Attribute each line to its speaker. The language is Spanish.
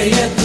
Speaker 1: Say it.